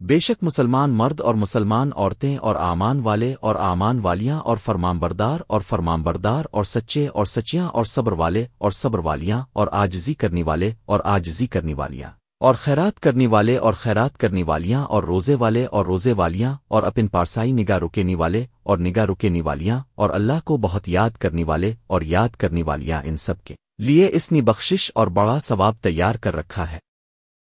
بے شک مسلمان مرد اور مسلمان عورتیں اور آمان والے اور آمان والیاں اور فرمان بردار اور فرمان بردار اور سچے اور سچیاں اور صبر والے اور صبر والیاں اور آجزی کرنے والے اور آجزی کرنے والیاں اور خیرات کرنے والے اور خیرات کرنے والیاں اور روزے والے اور روزے والیاں اور اپن پارسائی نگاہ رکینے والے اور نگاہ رکینے والیاں اور اللہ کو بہت یاد کرنے والے اور یاد کرنے والیاں ان سب کے لیے اس نے بخشش اور بڑا ثواب تیار کر رکھا ہے۔